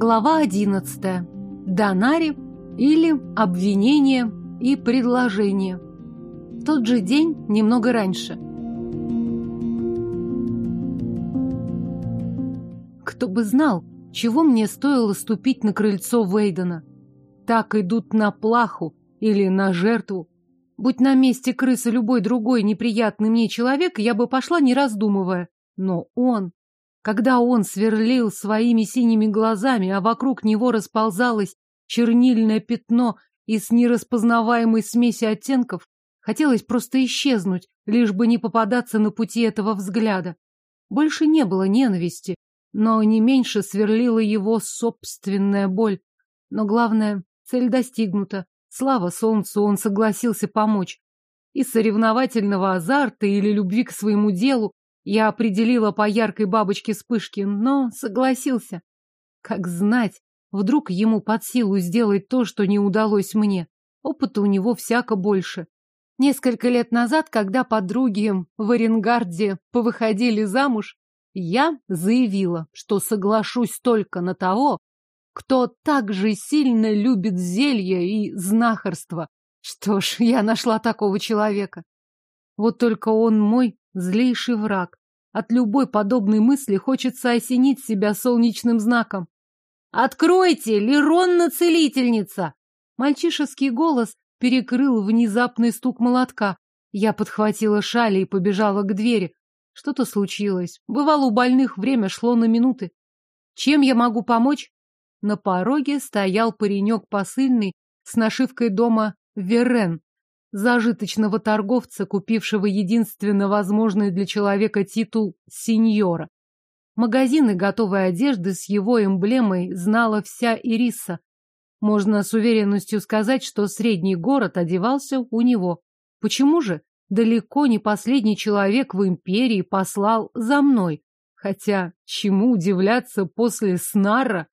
Глава 11. Донари или обвинение и предложение. В тот же день, немного раньше. Кто бы знал, чего мне стоило ступить на крыльцо Вейдена. Так идут на плаху или на жертву. Будь на месте крысы любой другой неприятный мне человек, я бы пошла не раздумывая. Но он... Когда он сверлил своими синими глазами, а вокруг него расползалось чернильное пятно из нераспознаваемой смеси оттенков, хотелось просто исчезнуть, лишь бы не попадаться на пути этого взгляда. Больше не было ненависти, но не меньше сверлила его собственная боль. Но главное, цель достигнута. Слава солнцу, он согласился помочь. Из соревновательного азарта или любви к своему делу я определила по яркой бабочке вспышки, но согласился. Как знать, вдруг ему под силу сделать то, что не удалось мне. Опыта у него всяко больше. Несколько лет назад, когда подруги в Оренгарде повыходили замуж, я заявила, что соглашусь только на того, кто так же сильно любит зелья и знахарство. Что ж, я нашла такого человека. Вот только он мой злейший враг. От любой подобной мысли хочется осенить себя солнечным знаком. «Откройте! Леронна-целительница!» Мальчишеский голос перекрыл внезапный стук молотка. Я подхватила шали и побежала к двери. Что-то случилось. Бывало, у больных время шло на минуты. Чем я могу помочь? На пороге стоял паренек посыльный с нашивкой дома Верен, зажиточного торговца, купившего единственно возможный для человека титул сеньора. Магазины готовой одежды с его эмблемой знала вся Ириса. Можно с уверенностью сказать, что средний город одевался у него. Почему же? Далеко не последний человек в империи послал за мной. Хотя, чему удивляться после снара?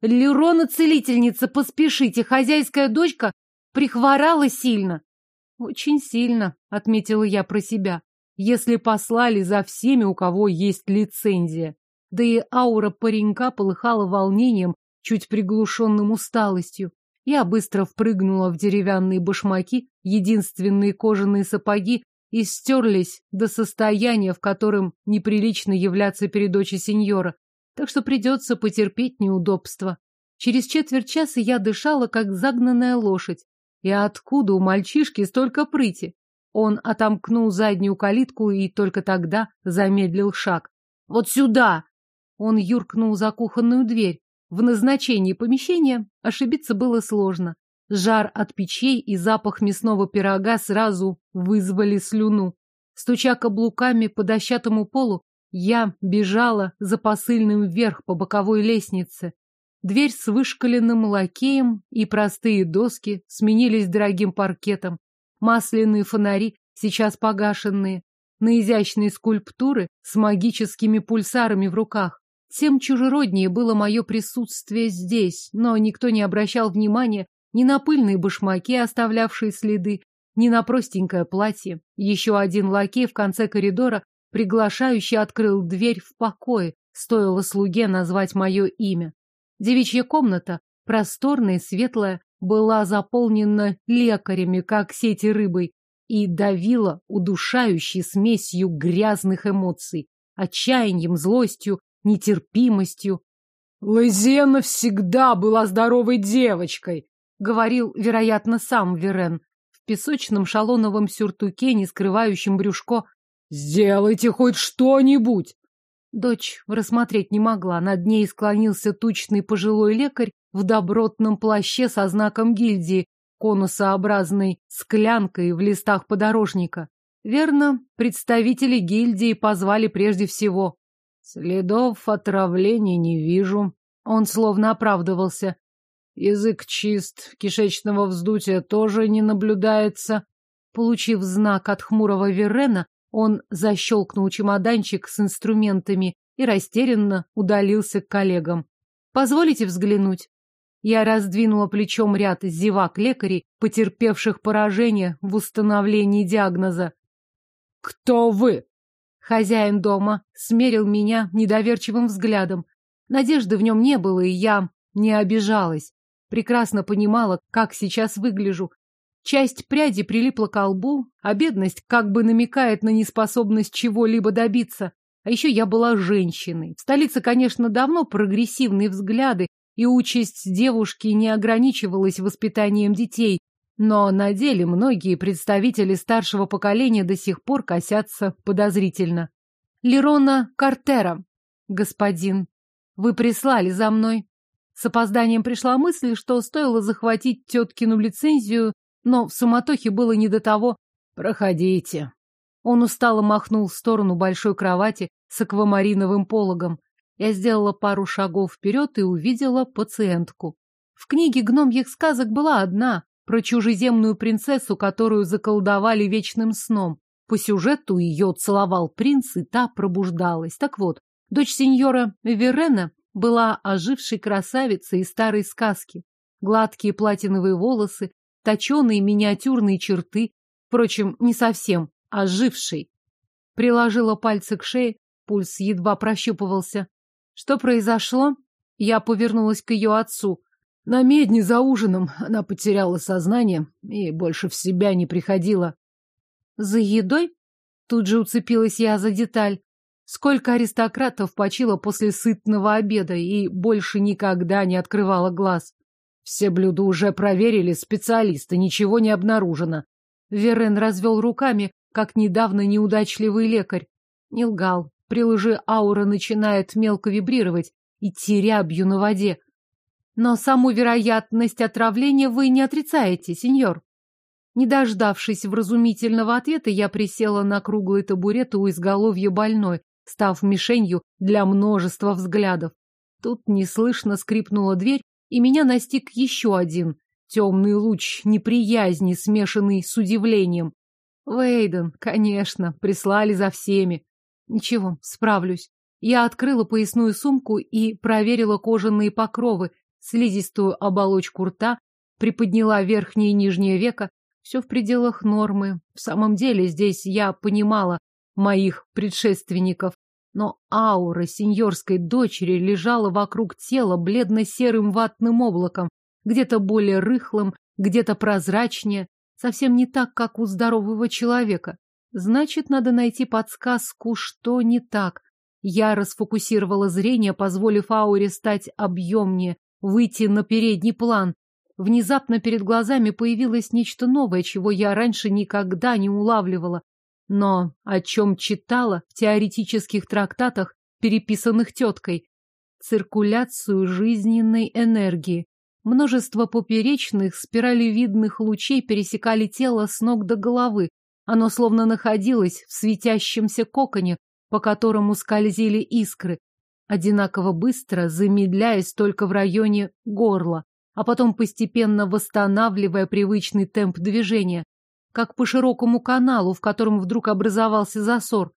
Лерона-целительница, поспешите, хозяйская дочка прихворала сильно. Очень сильно, отметила я про себя. Если послали за всеми, у кого есть лицензия. Да и аура паренька полыхала волнением, чуть приглушенным усталостью. Я быстро впрыгнула в деревянные башмаки, единственные кожаные сапоги, и стерлись до состояния, в котором неприлично являться перед дочей сеньора, так что придется потерпеть неудобства. Через четверть часа я дышала, как загнанная лошадь. И откуда у мальчишки столько прыти? Он отомкнул заднюю калитку и только тогда замедлил шаг. «Вот сюда!» Он юркнул за кухонную дверь. В назначении помещения ошибиться было сложно. Жар от печей и запах мясного пирога сразу вызвали слюну. Стуча каблуками по дощатому полу, я бежала за посыльным вверх по боковой лестнице. Дверь с вышкаленным лакеем и простые доски сменились дорогим паркетом. Масляные фонари, сейчас погашенные, на изящные скульптуры с магическими пульсарами в руках. Тем чужероднее было мое присутствие здесь, но никто не обращал внимания ни на пыльные башмаки, оставлявшие следы, ни на простенькое платье. Еще один лакей в конце коридора приглашающий открыл дверь в покое, стоило слуге назвать мое имя. Девичья комната, просторная и светлая, была заполнена лекарями, как сети рыбой, и давила удушающей смесью грязных эмоций, отчаянием, злостью, нетерпимостью. «Лазена всегда была здоровой девочкой», — говорил, вероятно, сам Верен, в песочном шалоновом сюртуке, не скрывающем брюшко. «Сделайте хоть что-нибудь!» Дочь рассмотреть не могла, над ней склонился тучный пожилой лекарь в добротном плаще со знаком гильдии, конусообразной склянкой в листах подорожника. Верно, представители гильдии позвали прежде всего Следов отравления не вижу. Он словно оправдывался. Язык чист, кишечного вздутия тоже не наблюдается. Получив знак от хмурого Верена, он защелкнул чемоданчик с инструментами и растерянно удалился к коллегам. «Позволите взглянуть?» Я раздвинула плечом ряд зевак лекарей, потерпевших поражение в установлении диагноза. «Кто вы?» Хозяин дома смерил меня недоверчивым взглядом. Надежды в нем не было, и я не обижалась. Прекрасно понимала, как сейчас выгляжу. Часть пряди прилипла к лбу, а бедность как бы намекает на неспособность чего-либо добиться. А еще я была женщиной. В столице, конечно, давно прогрессивные взгляды, и участь девушки не ограничивалась воспитанием детей, но на деле многие представители старшего поколения до сих пор косятся подозрительно. Лерона Картера, господин, вы прислали за мной. С опозданием пришла мысль, что стоило захватить теткину лицензию, но в суматохе было не до того. Проходите. Он устало махнул в сторону большой кровати с аквамариновым пологом. Я сделала пару шагов вперед и увидела пациентку. В книге гномьих сказок была одна, про чужеземную принцессу, которую заколдовали вечным сном. По сюжету ее целовал принц, и та пробуждалась. Так вот, дочь сеньора Верена была ожившей красавицей из старой сказки. Гладкие платиновые волосы, точеные миниатюрные черты, впрочем, не совсем ожившей. Приложила пальцы к шее, пульс едва прощупывался. Что произошло? Я повернулась к ее отцу. На медне за ужином она потеряла сознание и больше в себя не приходила. За едой? Тут же уцепилась я за деталь. Сколько аристократов почило после сытного обеда и больше никогда не открывала глаз. Все блюда уже проверили специалисты, ничего не обнаружено. Верен развел руками, как недавно неудачливый лекарь. Не лгал. При лжи аура начинает мелко вибрировать, идти рябью на воде. Но саму вероятность отравления вы не отрицаете, сеньор. Не дождавшись вразумительного ответа, я присела на круглый табурет у изголовья больной, став мишенью для множества взглядов. Тут неслышно скрипнула дверь, и меня настиг еще один темный луч неприязни, смешанный с удивлением. Вейден, конечно, прислали за всеми. Ничего, справлюсь. Я открыла поясную сумку и проверила кожаные покровы, слизистую оболочку рта, приподняла верхнее и нижнее веко. Все в пределах нормы. В самом деле здесь я понимала моих предшественников. Но аура сеньорской дочери лежала вокруг тела бледно-серым ватным облаком, где-то более рыхлым, где-то прозрачнее, совсем не так, как у здорового человека. Значит, надо найти подсказку, что не так. Я расфокусировала зрение, позволив ауре стать объемнее, выйти на передний план. Внезапно перед глазами появилось нечто новое, чего я раньше никогда не улавливала, но о чем читала в теоретических трактатах, переписанных теткой. Циркуляцию жизненной энергии. Множество поперечных, спиралевидных лучей пересекали тело с ног до головы. Оно словно находилось в светящемся коконе, по которому скользили искры, одинаково быстро, замедляясь только в районе горла, а потом постепенно восстанавливая привычный темп движения, как по широкому каналу, в котором вдруг образовался засор.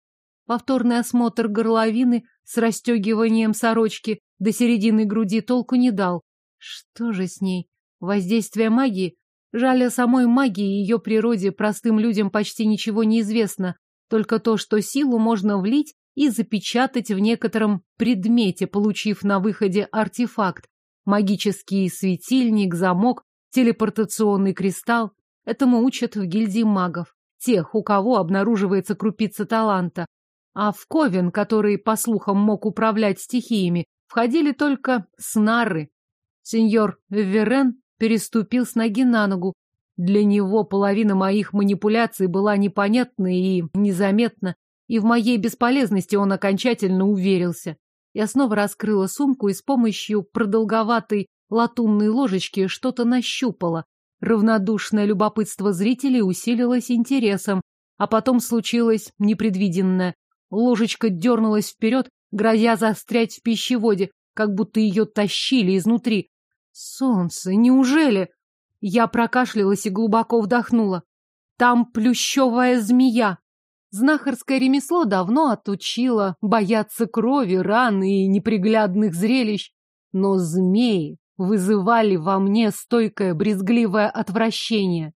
Повторный осмотр горловины с расстегиванием сорочки до середины груди толку не дал. Что же с ней? Воздействие магии? Жаль, о самой магии и ее природе простым людям почти ничего не известно, только то, что силу можно влить и запечатать в некотором предмете, получив на выходе артефакт. Магический светильник, замок, телепортационный кристалл. Этому учат в гильдии магов. Тех, у кого обнаруживается крупица таланта. А в Ковен, который, по слухам, мог управлять стихиями, входили только снары. Сеньор Верен переступил с ноги на ногу. Для него половина моих манипуляций была непонятна и незаметна, и в моей бесполезности он окончательно уверился. Я снова раскрыла сумку и с помощью продолговатой латунной ложечки что-то нащупала. Равнодушное любопытство зрителей усилилось интересом, а потом случилось непредвиденное. Ложечка дернулась вперед, грозя застрять в пищеводе, как будто ее тащили изнутри. Солнце, неужели? Я прокашлялась и глубоко вдохнула. Там плющевая змея. Знахарское ремесло давно отучило бояться крови, ран и неприглядных зрелищ, но змеи вызывали во мне стойкое брезгливое отвращение.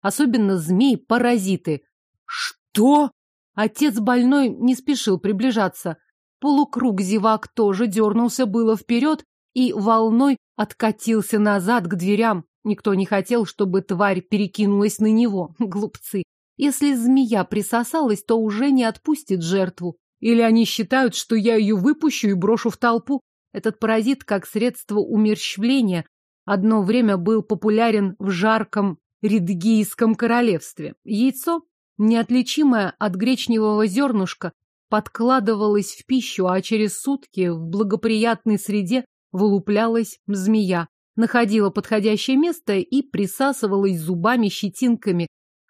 Особенно змеи-паразиты. Что? Отец больной не спешил приближаться. Полукруг зевак тоже дернулся было вперед и волной откатился назад к дверям. Никто не хотел, чтобы тварь перекинулась на него. Глупцы. Если змея присосалась, то уже не отпустит жертву. Или они считают, что я ее выпущу и брошу в толпу. Этот паразит, как средство умерщвления, одно время был популярен в жарком Редгийском королевстве. Яйцо, неотличимое от гречневого зернышка, подкладывалось в пищу, а через сутки в благоприятной среде вылуплялась змея, находила подходящее место и присасывалась зубами-щетинками,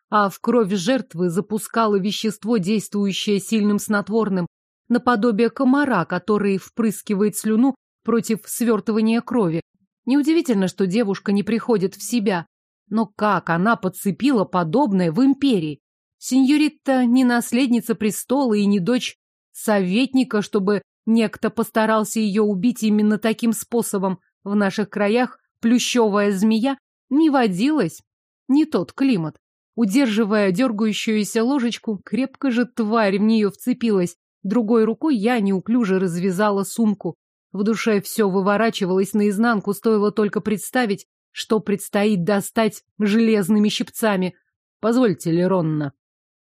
а в кровь жертвы запускала вещество, действующее сильным снотворным, наподобие комара, который впрыскивает слюну против свертывания крови. Неудивительно, что девушка не приходит в себя. Но как она подцепила подобное в империи? Сеньорита не наследница престола и не дочь советника, чтобы некто постарался ее убить именно таким способом. В наших краях плющевая змея не водилась. Не тот климат. Удерживая дергающуюся ложечку, крепко же тварь в нее вцепилась. Другой рукой я неуклюже развязала сумку. В душе все выворачивалось наизнанку, стоило только представить, что предстоит достать железными щипцами. Позвольте, Леронна.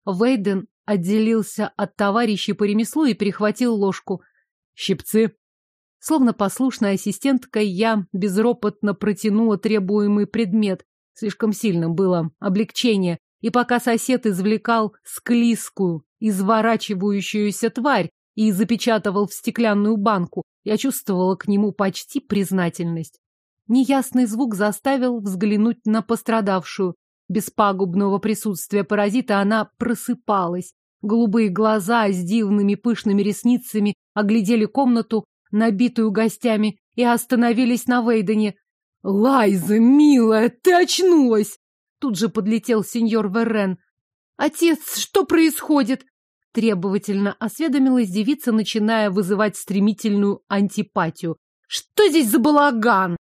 Вейден отделился от товарищей по ремеслу и перехватил ложку. Щипцы. Словно послушная ассистентка, я безропотно протянула требуемый предмет. Слишком сильным было облегчение, и пока сосед извлекал склизкую, изворачивающуюся тварь и запечатывал в стеклянную банку, я чувствовала к нему почти признательность. Неясный звук заставил взглянуть на пострадавшую. Без пагубного присутствия паразита она просыпалась. Голубые глаза с дивными пышными ресницами оглядели комнату, набитую гостями, и остановились на Вейдене. «Лайза, милая, ты очнулась!» Тут же подлетел сеньор Веррен. «Отец, что происходит?» Требовательно осведомилась девица, начиная вызывать стремительную антипатию. «Что здесь за балаган?»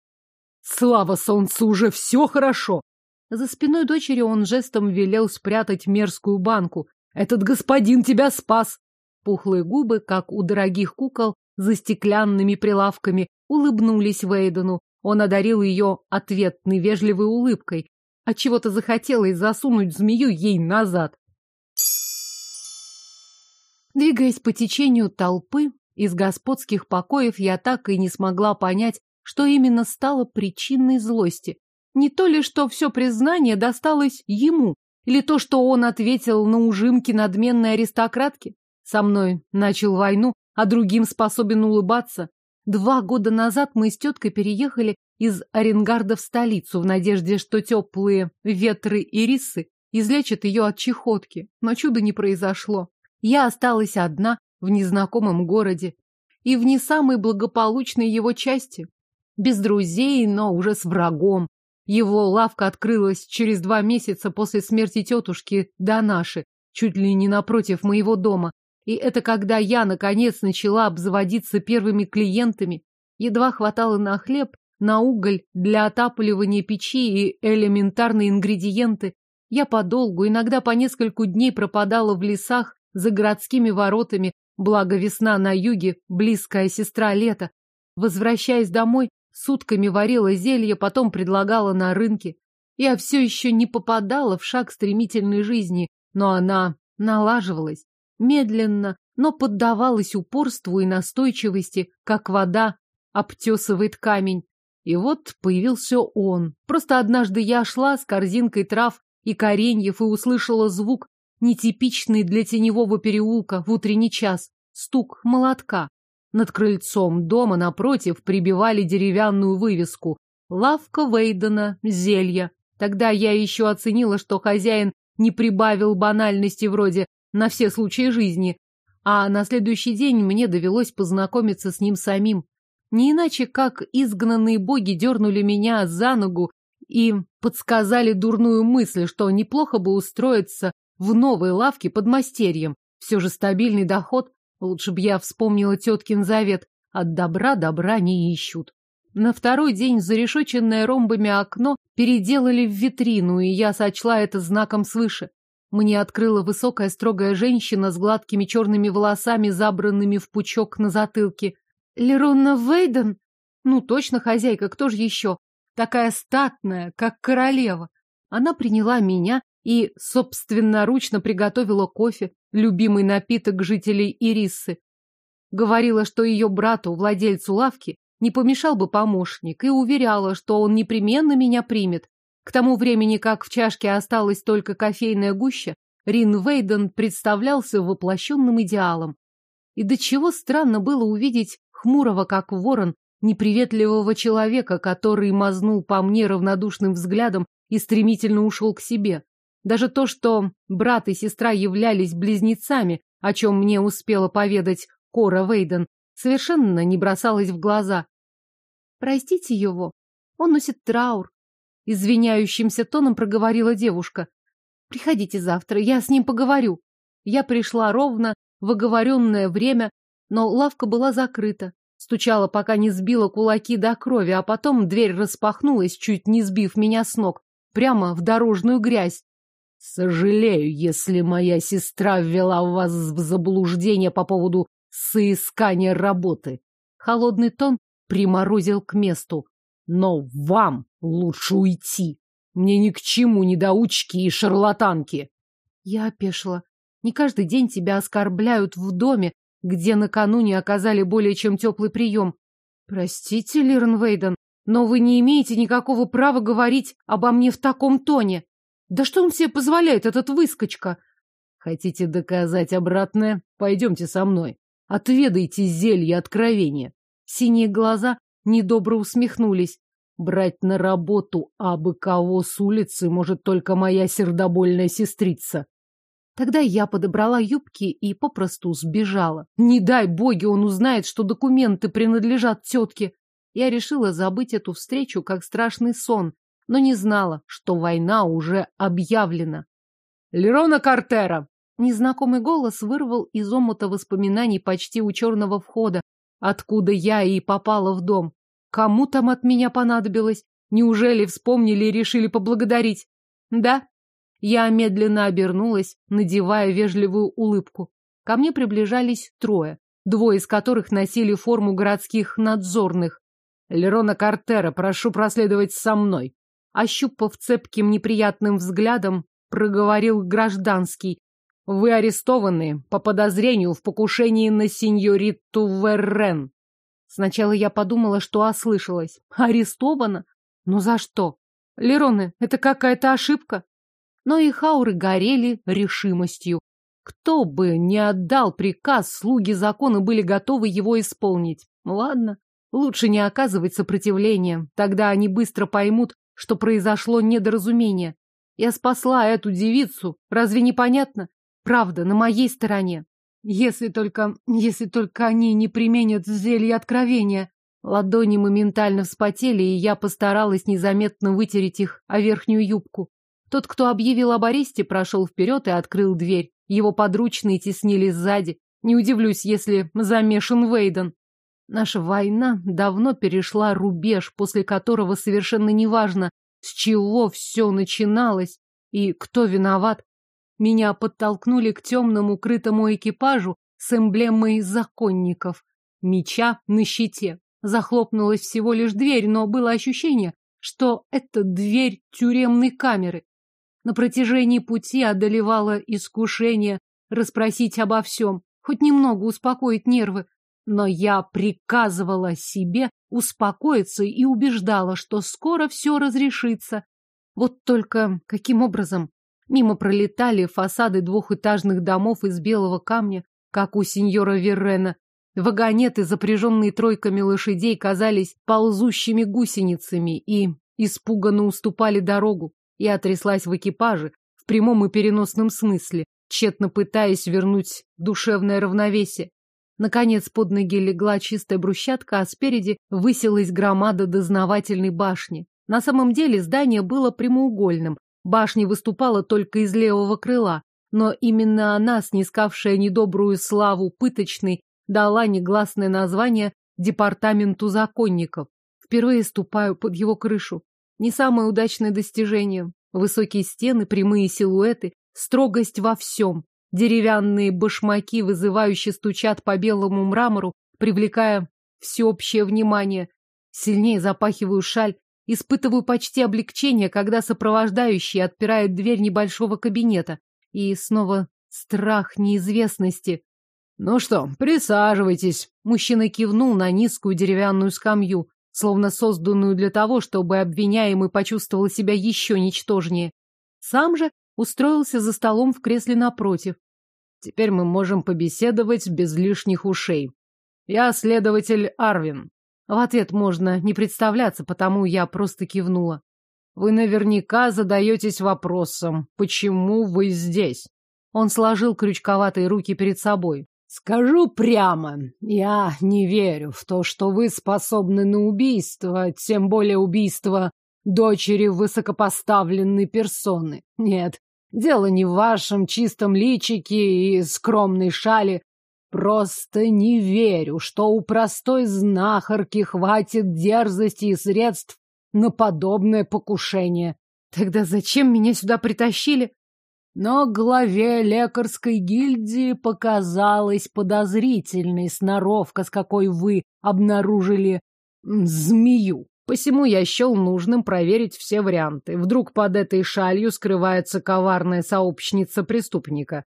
«Слава солнцу, уже все хорошо!» За спиной дочери он жестом велел спрятать мерзкую банку. «Этот господин тебя спас!» Пухлые губы, как у дорогих кукол, за стеклянными прилавками, улыбнулись Вейдену. Он одарил ее ответной вежливой улыбкой. Отчего-то захотелось засунуть змею ей назад. Двигаясь по течению толпы, из господских покоев я так и не смогла понять, что именно стало причиной злости. Не то ли, что все признание досталось ему, или то, что он ответил на ужимки надменной аристократки. Со мной начал войну, а другим способен улыбаться. Два года назад мы с теткой переехали из Оренгарда в столицу в надежде, что теплые ветры и рисы излечат ее от чехотки. Но чуда не произошло. Я осталась одна в незнакомом городе и в не самой благополучной его части. Без друзей, но уже с врагом. Его лавка открылась через два месяца после смерти тетушки Данаши, чуть ли не напротив моего дома. И это когда я, наконец, начала обзаводиться первыми клиентами. Едва хватало на хлеб, на уголь для отапливания печи и элементарные ингредиенты. Я подолгу, иногда по нескольку дней пропадала в лесах за городскими воротами, благо весна на юге, близкая сестра лета. Возвращаясь домой, сутками варила зелье, потом предлагала на рынке. Я все еще не попадала в шаг стремительной жизни, но она налаживалась. Медленно, но поддавалась упорству и настойчивости, как вода обтесывает камень. И вот появился он. Просто однажды я шла с корзинкой трав и кореньев и услышала звук, нетипичный для теневого переулка в утренний час. Стук молотка. Над крыльцом дома напротив прибивали деревянную вывеску «Лавка Вейдена, зелья». Тогда я еще оценила, что хозяин не прибавил банальности вроде «на все случаи жизни», а на следующий день мне довелось познакомиться с ним самим. Не иначе, как изгнанные боги дернули меня за ногу и подсказали дурную мысль, что неплохо бы устроиться в новой лавке под мастерьем. Все же стабильный доход. Лучше б я вспомнила теткин завет. От добра добра не ищут. На второй день зарешоченное ромбами окно переделали в витрину, и я сочла это знаком свыше. Мне открыла высокая строгая женщина с гладкими черными волосами, забранными в пучок на затылке. Лерона Вейден? Ну, точно хозяйка, кто же еще? Такая статная, как королева. Она приняла меня и собственноручно приготовила кофе, любимый напиток жителей Ириссы. Говорила, что ее брату, владельцу лавки, не помешал бы помощник, и уверяла, что он непременно меня примет. К тому времени, как в чашке осталась только кофейная гуща, Рин Вейден представлялся воплощенным идеалом. И до чего странно было увидеть хмурого, как ворон, неприветливого человека, который мазнул по мне равнодушным взглядом и стремительно ушел к себе. Даже то, что брат и сестра являлись близнецами, о чем мне успела поведать Кора Вейден, совершенно не бросалось в глаза. Простите его, он носит траур. Извиняющимся тоном проговорила девушка. Приходите завтра, я с ним поговорю. Я пришла ровно в оговоренное время, но лавка была закрыта. Стучала, пока не сбила кулаки до крови, а потом дверь распахнулась, чуть не сбив меня с ног, прямо в дорожную грязь. Сожалею, если моя сестра ввела вас в заблуждение по поводу соискания работы. Холодный тон приморозил к месту. Но вам лучше уйти. Мне ни к чему недоучки и шарлатанки. Я опешила. Не каждый день тебя оскорбляют в доме, где накануне оказали более чем теплый прием. Простите, Лирен Вейден, но вы не имеете никакого права говорить обо мне в таком тоне. Да что он себе позволяет, этот выскочка? Хотите доказать обратное? Пойдемте со мной. Отведайте зелье откровения. Синие глаза недобро усмехнулись. Брать на работу абы кого с улицы может только моя сердобольная сестрица. Тогда я подобрала юбки и попросту сбежала. Не дай боги, он узнает, что документы принадлежат тетке. Я решила забыть эту встречу как страшный сон, но не знала, что война уже объявлена. «Лерона Картера!» Незнакомый голос вырвал из омута воспоминаний почти у черного входа, откуда я и попала в дом. Кому там от меня понадобилось? Неужели вспомнили и решили поблагодарить? Да. Я медленно обернулась, надевая вежливую улыбку. Ко мне приближались трое, двое из которых носили форму городских надзорных. Лерона Картера, прошу проследовать со мной. Ощупав цепким неприятным взглядом, проговорил гражданский, вы арестованы по подозрению в покушении на сеньориту Веррен. Сначала я подумала, что ослышалась. Арестована? Но за что? Лероны, это какая-то ошибка. Но и хауры горели решимостью. Кто бы не отдал приказ, слуги закона были готовы его исполнить. Ладно, лучше не оказывать сопротивления. Тогда они быстро поймут, что произошло недоразумение. Я спасла эту девицу. Разве не понятно? Правда, на моей стороне. Если только... если только они не применят зелье откровения. Ладони моментально вспотели, и я постаралась незаметно вытереть их о верхнюю юбку. Тот, кто объявил об аресте, прошел вперед и открыл дверь. Его подручные теснили сзади. Не удивлюсь, если замешан Вейден. Наша война давно перешла рубеж, после которого совершенно неважно, с чего все начиналось и кто виноват. Меня подтолкнули к темному крытому экипажу с эмблемой законников. Меча на щите. Захлопнулась всего лишь дверь, но было ощущение, что это дверь тюремной камеры. На протяжении пути одолевало искушение расспросить обо всем, хоть немного успокоить нервы. Но я приказывала себе успокоиться и убеждала, что скоро все разрешится. Вот только каким образом? Мимо пролетали фасады двухэтажных домов из белого камня, как у сеньора Веррена. Вагонеты, запряженные тройками лошадей, казались ползущими гусеницами и испуганно уступали дорогу. Я тряслась в экипаже, в прямом и переносном смысле, тщетно пытаясь вернуть душевное равновесие. Наконец под ноги легла чистая брусчатка, а спереди высилась громада дознавательной башни. На самом деле здание было прямоугольным, Башня выступала только из левого крыла, но именно она, снискавшая недобрую славу пыточной, дала негласное название департаменту законников. Впервые ступаю под его крышу. Не самое удачное достижение. Высокие стены, прямые силуэты, строгость во всем. Деревянные башмаки вызывающе стучат по белому мрамору, привлекая всеобщее внимание. Сильнее запахиваю шаль, испытываю почти облегчение, когда сопровождающий отпирает дверь небольшого кабинета. И снова страх неизвестности. «Ну что, присаживайтесь», — мужчина кивнул на низкую деревянную скамью, словно созданную для того, чтобы обвиняемый почувствовал себя еще ничтожнее. Сам же устроился за столом в кресле напротив. Теперь мы можем побеседовать без лишних ушей. Я следователь Арвин. В ответ можно не представляться, потому я просто кивнула. Вы наверняка задаетесь вопросом, почему вы здесь? Он сложил крючковатые руки перед собой. Скажу прямо, я не верю в то, что вы способны на убийство, тем более убийство дочери высокопоставленной персоны. Нет, дело не в вашем чистом личике и скромной шали. Просто не верю, что у простой знахарки хватит дерзости и средств на подобное покушение. Тогда зачем меня сюда притащили? Но главе лекарской гильдии показалась подозрительной сноровка, с какой вы обнаружили змею. Посему я счел нужным проверить все варианты. Вдруг под этой шалью скрывается коварная сообщница преступника.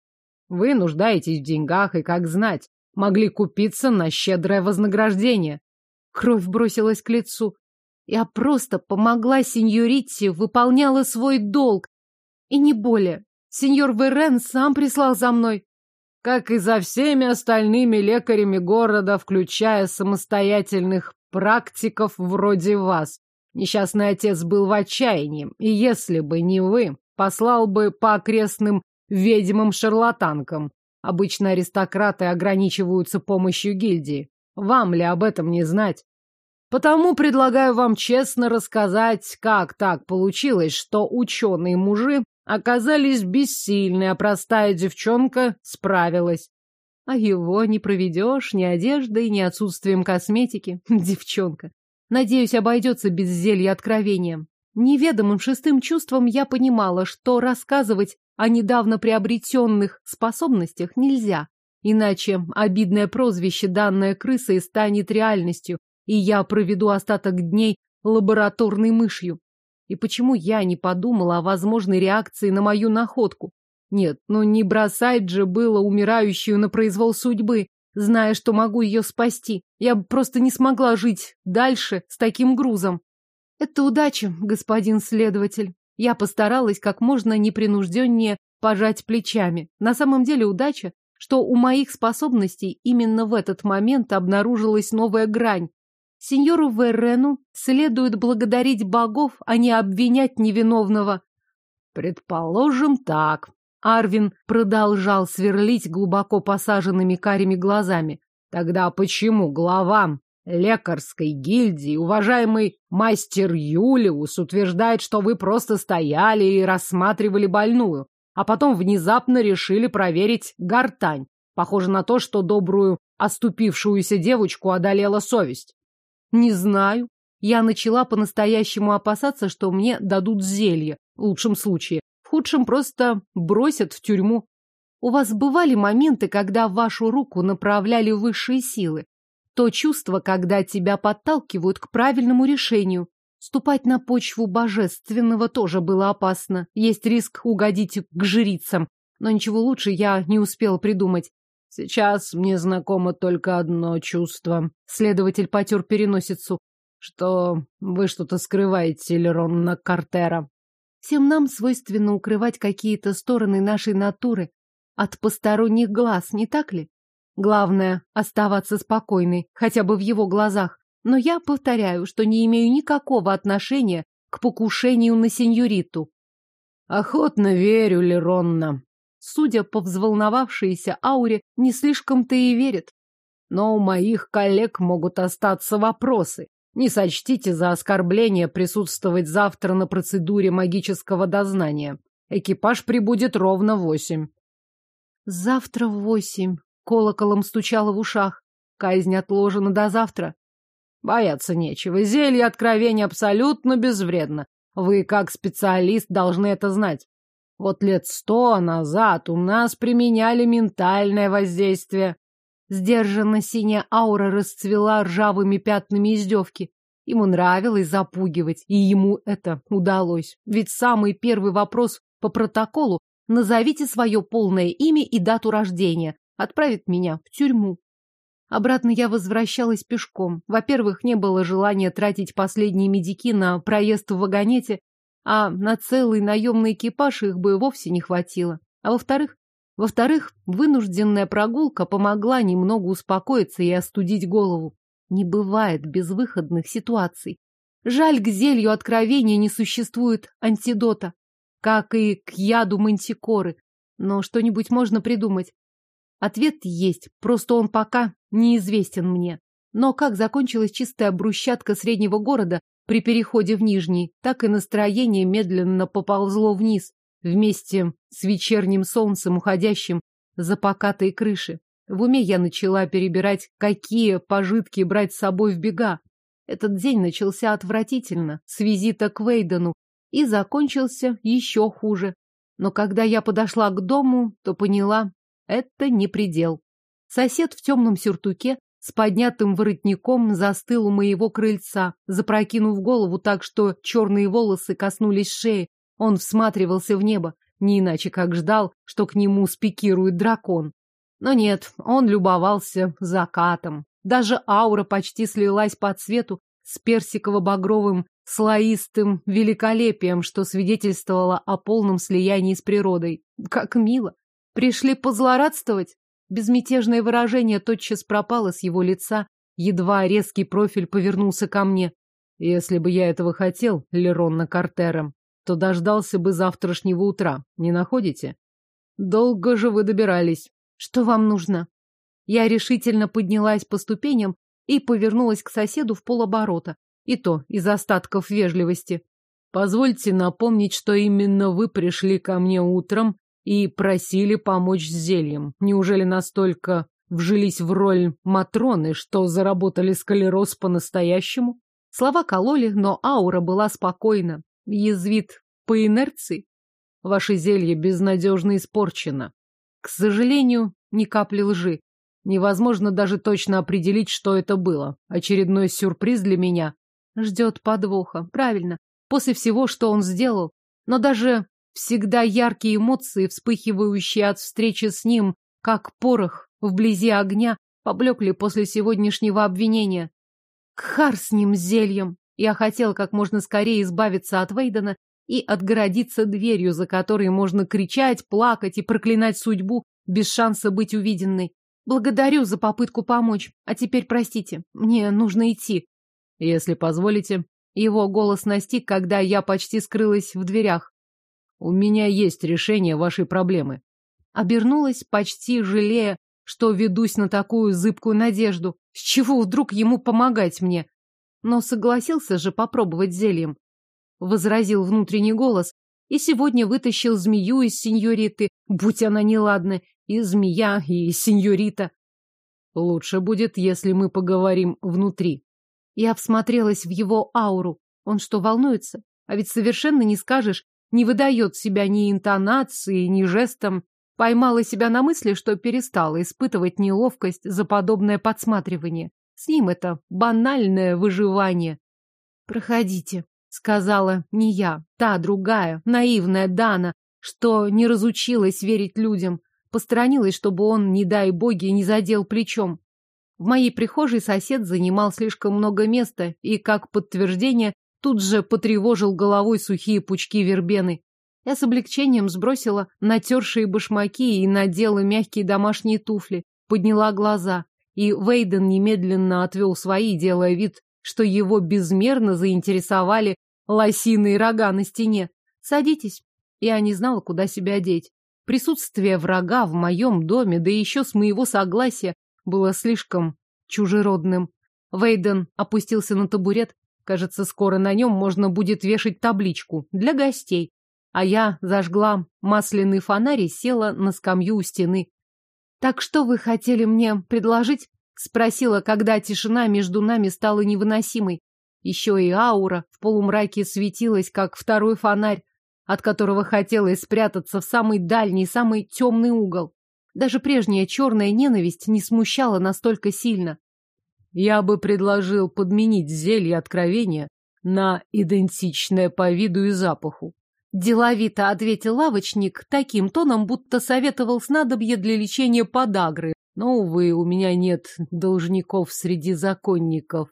Вы нуждаетесь в деньгах и, как знать, могли купиться на щедрое вознаграждение. Кровь бросилась к лицу. Я просто помогла сеньорите, выполняла свой долг. И не более. Сеньор Верен сам прислал за мной. Как и за всеми остальными лекарями города, включая самостоятельных практиков вроде вас. Несчастный отец был в отчаянии, и если бы не вы, послал бы по окрестным ведьмам-шарлатанкам. Обычно аристократы ограничиваются помощью гильдии. Вам ли об этом не знать? Потому предлагаю вам честно рассказать, как так получилось, что ученые-мужи оказались бессильны, а простая девчонка справилась. А его не проведешь ни одеждой, ни отсутствием косметики. Девчонка. Надеюсь, обойдется без зелья откровением. Неведомым шестым чувством я понимала, что рассказывать о недавно приобретенных способностях нельзя. Иначе обидное прозвище, данное крысой, станет реальностью, и я проведу остаток дней лабораторной мышью. И почему я не подумала о возможной реакции на мою находку? Нет, ну не бросать же было умирающую на произвол судьбы, зная, что могу ее спасти. Я просто не смогла жить дальше с таким грузом. Это удача, господин следователь. Я постаралась как можно непринужденнее пожать плечами. На самом деле удача, что у моих способностей именно в этот момент обнаружилась новая грань, Сеньору Веррену следует благодарить богов, а не обвинять невиновного. Предположим так. Арвин продолжал сверлить глубоко посаженными карими глазами. Тогда почему главам лекарской гильдии уважаемый мастер Юлиус утверждает, что вы просто стояли и рассматривали больную, а потом внезапно решили проверить гортань? Похоже на то, что добрую оступившуюся девочку одолела совесть. Не знаю. Я начала по-настоящему опасаться, что мне дадут зелье, в лучшем случае. В худшем просто бросят в тюрьму. У вас бывали моменты, когда вашу руку направляли высшие силы? То чувство, когда тебя подталкивают к правильному решению. Ступать на почву божественного тоже было опасно. Есть риск угодить к жрицам. Но ничего лучше я не успела придумать. Сейчас мне знакомо только одно чувство. Следователь потер переносицу. Что вы что-то скрываете, Леронна Картера. Всем нам свойственно укрывать какие-то стороны нашей натуры от посторонних глаз, не так ли? Главное — оставаться спокойной, хотя бы в его глазах. Но я повторяю, что не имею никакого отношения к покушению на сеньориту. Охотно верю, Леронна судя по взволновавшейся ауре, не слишком-то и верит. Но у моих коллег могут остаться вопросы. Не сочтите за оскорбление присутствовать завтра на процедуре магического дознания. Экипаж прибудет ровно восемь. Завтра в восемь. Колоколом стучало в ушах. Казнь отложена до завтра. Бояться нечего. Зелье откровения абсолютно безвредно. Вы, как специалист, должны это знать. Вот лет сто назад у нас применяли ментальное воздействие. Сдержанно синяя аура расцвела ржавыми пятнами издевки. Ему нравилось запугивать, и ему это удалось. Ведь самый первый вопрос по протоколу «Назовите свое полное имя и дату рождения» отправит меня в тюрьму. Обратно я возвращалась пешком. Во-первых, не было желания тратить последние медики на проезд в вагонете, а на целый наемный экипаж их бы вовсе не хватило. А во-вторых, во-вторых, вынужденная прогулка помогла немного успокоиться и остудить голову. Не бывает безвыходных ситуаций. Жаль, к зелью откровения не существует антидота, как и к яду мантикоры. Но что-нибудь можно придумать. Ответ есть, просто он пока неизвестен мне. Но как закончилась чистая брусчатка среднего города при переходе в Нижний, так и настроение медленно поползло вниз, вместе с вечерним солнцем, уходящим за покатой крыши. В уме я начала перебирать, какие пожитки брать с собой в бега. Этот день начался отвратительно, с визита к Вейдену, и закончился еще хуже. Но когда я подошла к дому, то поняла, это не предел. Сосед в темном сюртуке с поднятым воротником застыл у моего крыльца, запрокинув голову так, что черные волосы коснулись шеи. Он всматривался в небо, не иначе как ждал, что к нему спикирует дракон. Но нет, он любовался закатом. Даже аура почти слилась по цвету с персиково-багровым слоистым великолепием, что свидетельствовало о полном слиянии с природой. Как мило! Пришли позлорадствовать? Безмятежное выражение тотчас пропало с его лица, едва резкий профиль повернулся ко мне. Если бы я этого хотел, Леронна Картером, то дождался бы завтрашнего утра, не находите? Долго же вы добирались. Что вам нужно? Я решительно поднялась по ступеням и повернулась к соседу в полоборота. И то из остатков вежливости. Позвольте напомнить, что именно вы пришли ко мне утром и просили помочь с зельем. Неужели настолько вжились в роль Матроны, что заработали склероз по-настоящему? Слова кололи, но аура была спокойна. Язвит по инерции. Ваше зелье безнадежно испорчено. К сожалению, ни капли лжи. Невозможно даже точно определить, что это было. Очередной сюрприз для меня. Ждет подвоха. Правильно. После всего, что он сделал. Но даже Всегда яркие эмоции, вспыхивающие от встречи с ним, как порох вблизи огня, поблекли после сегодняшнего обвинения. Кхар с ним зельем. Я хотел как можно скорее избавиться от Вейдена и отгородиться дверью, за которой можно кричать, плакать и проклинать судьбу без шанса быть увиденной. Благодарю за попытку помочь. А теперь простите, мне нужно идти. Если позволите. Его голос настиг, когда я почти скрылась в дверях. У меня есть решение вашей проблемы. Обернулась, почти жалея, что ведусь на такую зыбкую надежду. С чего вдруг ему помогать мне? Но согласился же попробовать зельем. Возразил внутренний голос и сегодня вытащил змею из сеньориты, будь она неладна, и змея, и сеньорита. Лучше будет, если мы поговорим внутри. Я всмотрелась в его ауру. Он что, волнуется? А ведь совершенно не скажешь, не выдает себя ни интонацией, ни жестом. Поймала себя на мысли, что перестала испытывать неловкость за подобное подсматривание. С ним это банальное выживание. «Проходите», — сказала не я, та другая, наивная Дана, что не разучилась верить людям, посторонилась, чтобы он, не дай боги, не задел плечом. В моей прихожей сосед занимал слишком много места и, как подтверждение, тут же потревожил головой сухие пучки вербены. Я с облегчением сбросила натершие башмаки и надела мягкие домашние туфли, подняла глаза, и Вейден немедленно отвел свои, делая вид, что его безмерно заинтересовали лосиные рога на стене. «Садитесь». Я не знала, куда себя одеть. Присутствие врага в моем доме, да еще с моего согласия, было слишком чужеродным. Вейден опустился на табурет, Кажется, скоро на нем можно будет вешать табличку для гостей. А я зажгла масляный фонарь и села на скамью у стены. «Так что вы хотели мне предложить?» Спросила, когда тишина между нами стала невыносимой. Еще и аура в полумраке светилась, как второй фонарь. от которого хотелось спрятаться в самый дальний, самый темный угол. Даже прежняя черная ненависть не смущала настолько сильно. Я бы предложил подменить зелье откровения на идентичное по виду и запаху. Деловито ответил лавочник таким тоном, будто советовал снадобье для лечения подагры. Но, увы, у меня нет должников среди законников.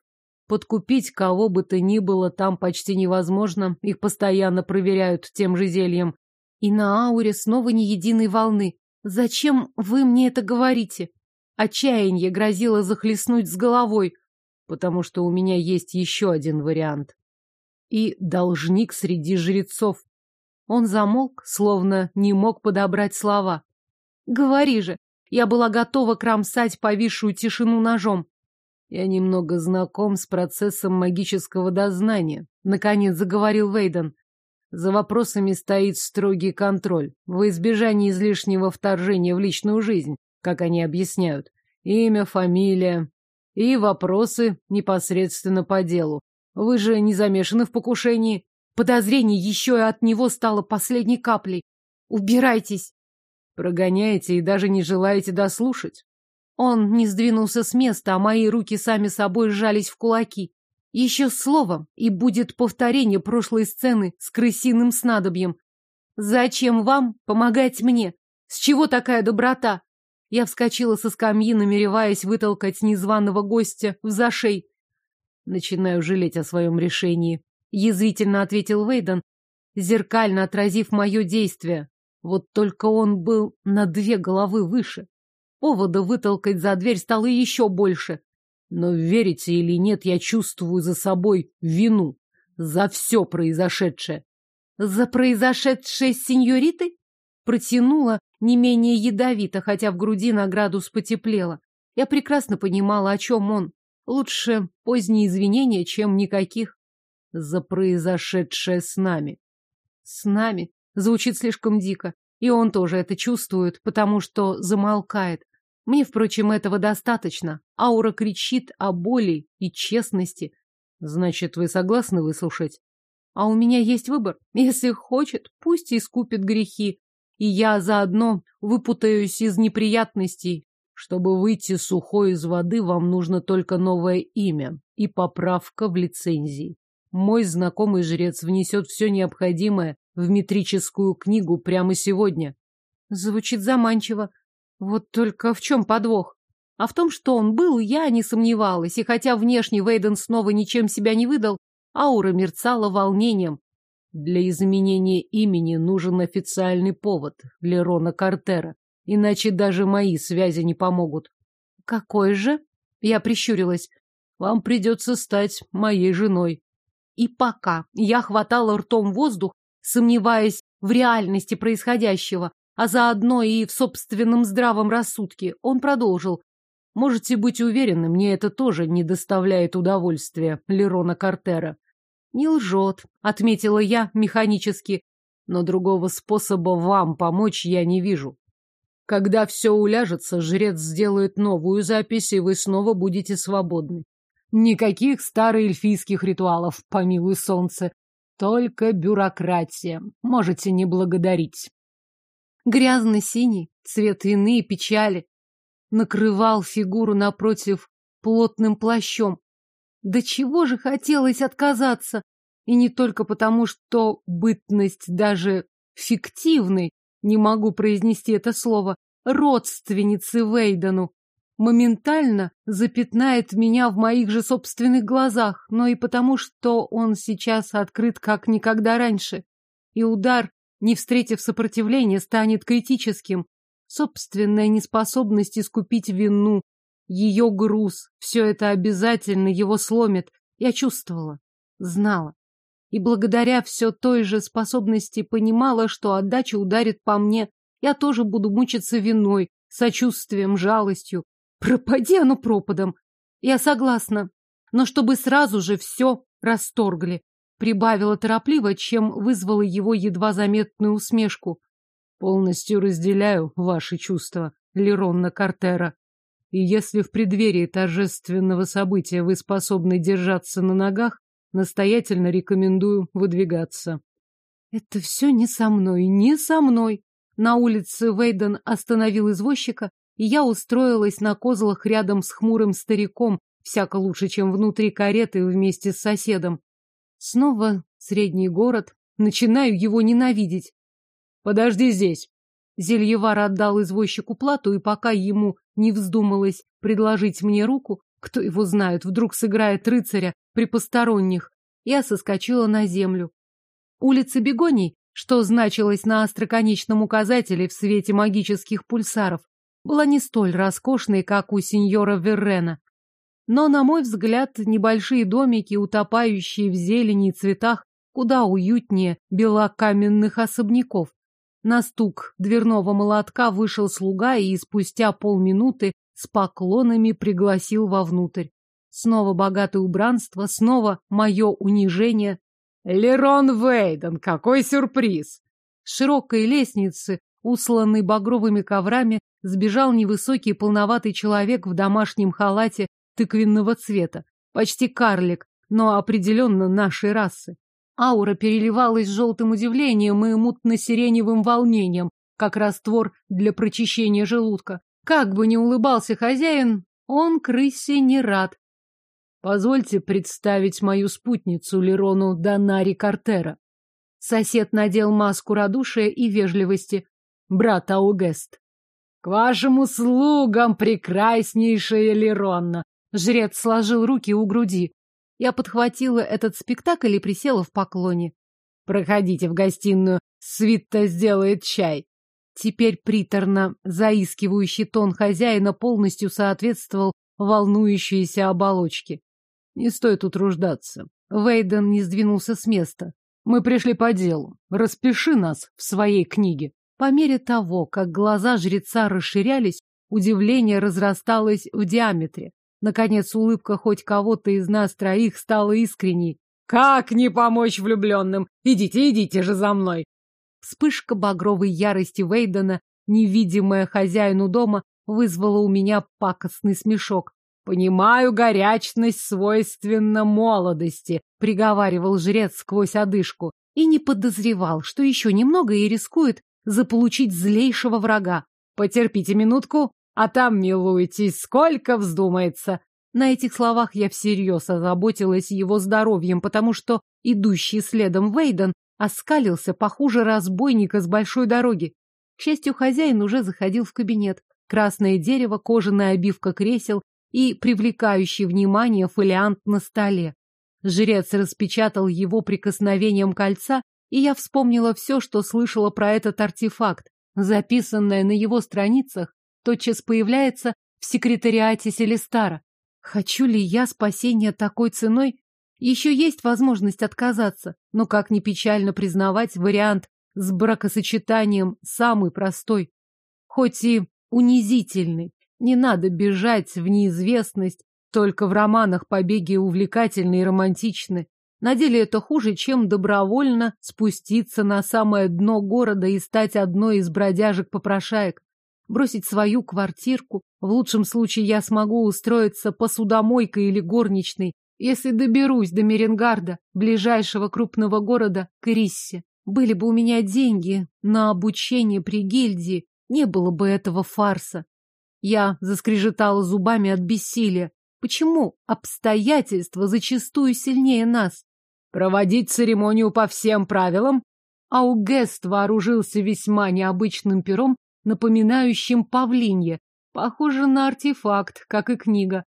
Подкупить кого бы то ни было там почти невозможно, их постоянно проверяют тем же зельем. И на ауре снова ни единой волны. Зачем вы мне это говорите? Отчаяние грозило захлестнуть с головой, потому что у меня есть еще один вариант. И должник среди жрецов. Он замолк, словно не мог подобрать слова. Говори же, я была готова кромсать повисшую тишину ножом. Я немного знаком с процессом магического дознания, наконец заговорил Вейден. За вопросами стоит строгий контроль, во избежание излишнего вторжения в личную жизнь, как они объясняют. Имя, фамилия и вопросы непосредственно по делу. Вы же не замешаны в покушении. Подозрение еще и от него стало последней каплей. Убирайтесь. Прогоняете и даже не желаете дослушать. Он не сдвинулся с места, а мои руки сами собой сжались в кулаки. Еще слово, и будет повторение прошлой сцены с крысиным снадобьем. Зачем вам помогать мне? С чего такая доброта? Я вскочила со скамьи, намереваясь вытолкать незваного гостя в зашей. Начинаю жалеть о своем решении. Язвительно ответил Вейден, зеркально отразив мое действие. Вот только он был на две головы выше. Повода вытолкать за дверь стало еще больше. Но верите или нет, я чувствую за собой вину за все произошедшее. За произошедшее с сеньоритой? Протянула не менее ядовито, хотя в груди на градус потеплело. Я прекрасно понимала, о чем он. Лучше поздние извинения, чем никаких. За произошедшее с нами. С нами? Звучит слишком дико. И он тоже это чувствует, потому что замолкает. Мне, впрочем, этого достаточно. Аура кричит о боли и честности. Значит, вы согласны выслушать? А у меня есть выбор. Если хочет, пусть искупит грехи. И я заодно выпутаюсь из неприятностей. Чтобы выйти сухой из воды, вам нужно только новое имя и поправка в лицензии. Мой знакомый жрец внесет все необходимое в метрическую книгу прямо сегодня. Звучит заманчиво. Вот только в чем подвох? А в том, что он был, я не сомневалась, и хотя внешне Вейден снова ничем себя не выдал, аура мерцала волнением. Для изменения имени нужен официальный повод для Рона Картера, иначе даже мои связи не помогут. Какой же? Я прищурилась. Вам придется стать моей женой. И пока я хватала ртом воздух, сомневаясь в реальности происходящего, а заодно и в собственном здравом рассудке, он продолжил. Можете быть уверены, мне это тоже не доставляет удовольствия, Лерона Картера. Не лжет, отметила я механически, но другого способа вам помочь я не вижу. Когда все уляжется, жрец сделает новую запись, и вы снова будете свободны. Никаких староэльфийских ритуалов, помилуй солнце. Только бюрократия. Можете не благодарить. Грязно-синий, цвет вины и печали, накрывал фигуру напротив плотным плащом. Да чего же хотелось отказаться? И не только потому, что бытность даже фиктивной, не могу произнести это слово, родственницы Вейдену, моментально запятнает меня в моих же собственных глазах, но и потому, что он сейчас открыт как никогда раньше. И удар не встретив сопротивления, станет критическим. Собственная неспособность искупить вину, ее груз, все это обязательно его сломит. Я чувствовала, знала. И благодаря все той же способности понимала, что отдача ударит по мне. Я тоже буду мучиться виной, сочувствием, жалостью. Пропади оно пропадом. Я согласна. Но чтобы сразу же все расторгли прибавила торопливо, чем вызвала его едва заметную усмешку. Полностью разделяю ваши чувства, Леронна Картера. И если в преддверии торжественного события вы способны держаться на ногах, настоятельно рекомендую выдвигаться. Это все не со мной, не со мной. На улице Вейден остановил извозчика, и я устроилась на козлах рядом с хмурым стариком, всяко лучше, чем внутри кареты вместе с соседом. Снова средний город. Начинаю его ненавидеть. Подожди здесь. Зельевар отдал извозчику плату, и пока ему не вздумалось предложить мне руку, кто его знает, вдруг сыграет рыцаря при посторонних, я соскочила на землю. Улица Бегоний, что значилось на остроконечном указателе в свете магических пульсаров, была не столь роскошной, как у сеньора Веррена. Но, на мой взгляд, небольшие домики, утопающие в зелени и цветах, куда уютнее белокаменных особняков. На стук дверного молотка вышел слуга и спустя полминуты с поклонами пригласил вовнутрь. Снова богатое убранство, снова мое унижение. Лерон Вейден, какой сюрприз! С широкой лестницы, усланной багровыми коврами, сбежал невысокий полноватый человек в домашнем халате тыквенного цвета. Почти карлик, но определенно нашей расы. Аура переливалась желтым удивлением и мутно-сиреневым волнением, как раствор для прочищения желудка. Как бы ни улыбался хозяин, он крысе не рад. Позвольте представить мою спутницу Лерону Донари Картера. Сосед надел маску радушия и вежливости. Брат Аугест. К вашим услугам, прекраснейшая Леронна. Жрец сложил руки у груди. Я подхватила этот спектакль и присела в поклоне. Проходите в гостиную, Свитта сделает чай. Теперь приторно заискивающий тон хозяина полностью соответствовал волнующейся оболочке. Не стоит утруждаться. Вейден не сдвинулся с места. Мы пришли по делу. Распиши нас в своей книге. По мере того, как глаза жреца расширялись, удивление разрасталось в диаметре. Наконец, улыбка хоть кого-то из нас троих стала искренней. «Как не помочь влюбленным? Идите, идите же за мной!» Вспышка багровой ярости Вейдена, невидимая хозяину дома, вызвала у меня пакостный смешок. «Понимаю, горячность свойственна молодости», — приговаривал жрец сквозь одышку, и не подозревал, что еще немного и рискует заполучить злейшего врага. «Потерпите минутку, а там милуйтесь, сколько вздумается». На этих словах я всерьез озаботилась его здоровьем, потому что идущий следом Вейден оскалился похуже разбойника с большой дороги. К счастью, хозяин уже заходил в кабинет. Красное дерево, кожаная обивка кресел и привлекающий внимание фолиант на столе. Жрец распечатал его прикосновением кольца, и я вспомнила все, что слышала про этот артефакт. Записанное на его страницах тотчас появляется в секретариате Селестара. Хочу ли я спасения такой ценой? Еще есть возможность отказаться, но, как ни печально признавать, вариант с бракосочетанием самый простой, хоть и унизительный. Не надо бежать в неизвестность, только в романах побеги увлекательны и романтичны. На деле это хуже, чем добровольно спуститься на самое дно города и стать одной из бродяжек-попрошаек. Бросить свою квартирку. В лучшем случае я смогу устроиться посудомойкой или горничной, если доберусь до Меренгарда, ближайшего крупного города, к Ириссе. Были бы у меня деньги на обучение при гильдии, не было бы этого фарса. Я заскрежетала зубами от бессилия. Почему обстоятельства зачастую сильнее нас? Проводить церемонию по всем правилам? Аугест вооружился весьма необычным пером, напоминающим павлинье. Похоже на артефакт, как и книга.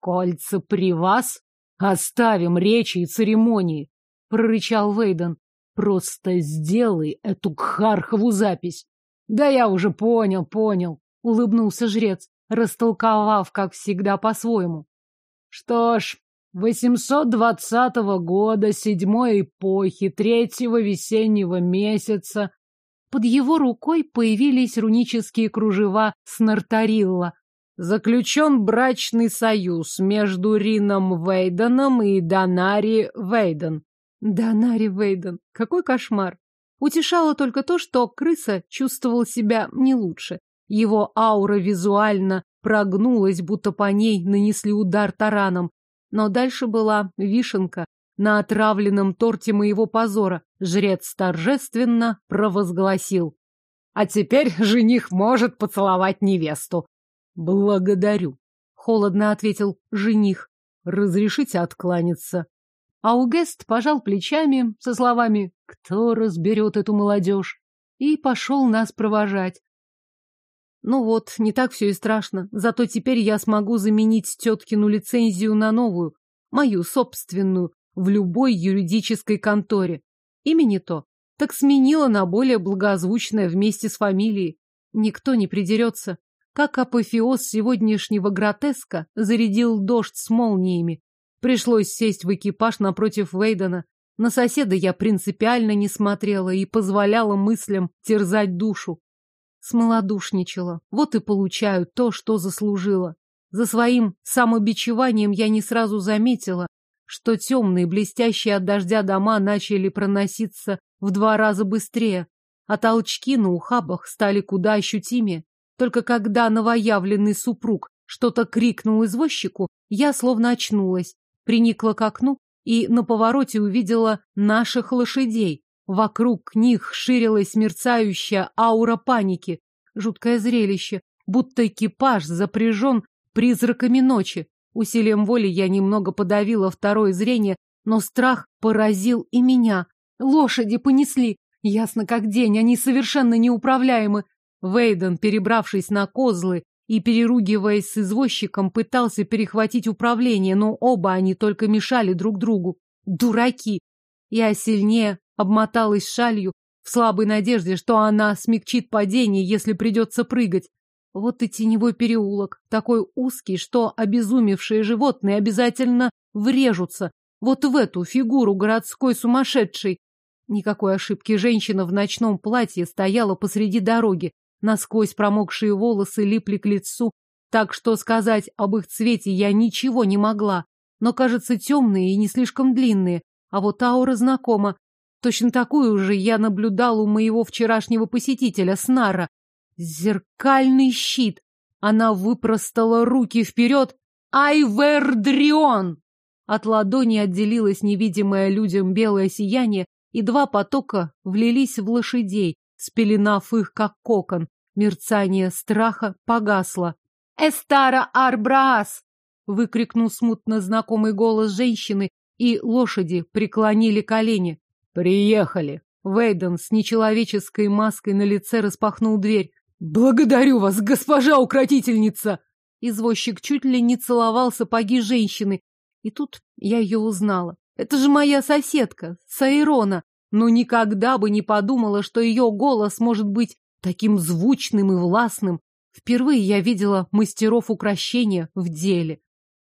«Кольца при вас? Оставим речи и церемонии!» — прорычал Вейден. «Просто сделай эту кхархову запись!» «Да я уже понял, понял!» — улыбнулся жрец, растолковав, как всегда, по-своему. «Что ж, 820 года, седьмой эпохи, третьего весеннего месяца...» Под его рукой появились рунические кружева с Нартарилла, Заключен брачный союз между Рином Вейденом и Донари Вейден. Донари Вейден. Какой кошмар. Утешало только то, что крыса чувствовал себя не лучше. Его аура визуально прогнулась, будто по ней нанесли удар тараном. Но дальше была вишенка. На отравленном торте моего позора. Жрец торжественно провозгласил. А теперь жених может поцеловать невесту. Благодарю, холодно ответил жених. Разрешите откланяться. Аугест пожал плечами со словами «Кто разберет эту молодежь?» и пошел нас провожать. Ну вот, не так все и страшно. Зато теперь я смогу заменить теткину лицензию на новую, мою собственную, в любой юридической конторе. Имя не то. Так сменила на более благозвучное вместе с фамилией. Никто не придерется. Как апофеоз сегодняшнего гротеска зарядил дождь с молниями. Пришлось сесть в экипаж напротив Вейдена. На соседа я принципиально не смотрела и позволяла мыслям терзать душу. Смолодушничала. Вот и получаю то, что заслужила. За своим самобичеванием я не сразу заметила, что темные, блестящие от дождя дома начали проноситься в два раза быстрее, а толчки на ухабах стали куда ощутимее. Только когда новоявленный супруг что-то крикнул извозчику, я словно очнулась, приникла к окну и на повороте увидела наших лошадей, Вокруг них ширилась мерцающая аура паники. Жуткое зрелище, будто экипаж запряжен призраками ночи. Усилием воли я немного подавила второе зрение, но страх поразил и меня. Лошади понесли. Ясно как день, они совершенно неуправляемы. Вейден, перебравшись на козлы и переругиваясь с извозчиком, пытался перехватить управление, но оба они только мешали друг другу. Дураки! Я сильнее обмоталась шалью в слабой надежде, что она смягчит падение, если придется прыгать. Вот и теневой переулок, такой узкий, что обезумевшие животные обязательно врежутся вот в эту фигуру городской сумасшедшей. Никакой ошибки женщина в ночном платье стояла посреди дороги, насквозь промокшие волосы липли к лицу, так что сказать об их цвете я ничего не могла. Но, кажется, темные и не слишком длинные, а вот аура знакома, Точно такую же я наблюдал у моего вчерашнего посетителя, Снара. Зеркальный щит. Она выпростала руки вперед. Айвердрион! От ладони отделилось невидимое людям белое сияние, и два потока влились в лошадей, спеленав их, как кокон. Мерцание страха погасло. «Эстара Арбрас!» — выкрикнул смутно знакомый голос женщины, и лошади преклонили колени. «Приехали!» Вейден с нечеловеческой маской на лице распахнул дверь. «Благодарю вас, госпожа укротительница!» Извозчик чуть ли не целовал сапоги женщины. И тут я ее узнала. Это же моя соседка, Сайрона. Но никогда бы не подумала, что ее голос может быть таким звучным и властным. Впервые я видела мастеров украшения в деле.